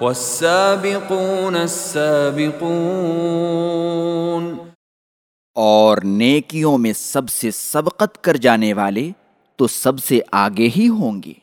والسابقون السابقون اور نیکیوں میں سب سے سبقت کر جانے والے تو سب سے آگے ہی ہوں گے۔